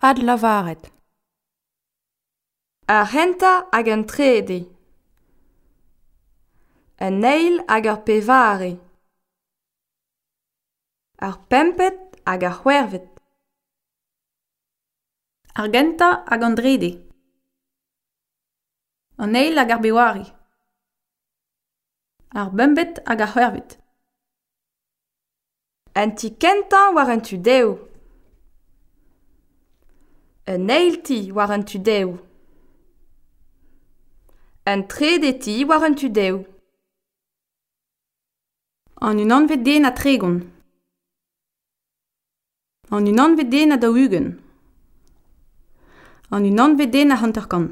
Ad lavaret. Ar hentañ hag an trede. An eil hag ar pevare. Ar pempet hag ar c'hwervet. Ar genta hag an drede. An eil hag ar bewari. Ar bembet hag ar c'hwervet. An ti kentan war an tu deo. Un eilti war un tu deo. Un tredeti war an tu deo. An un anvet den a tregon. An un anvet den a daugen. An un anvet den a hantarkan.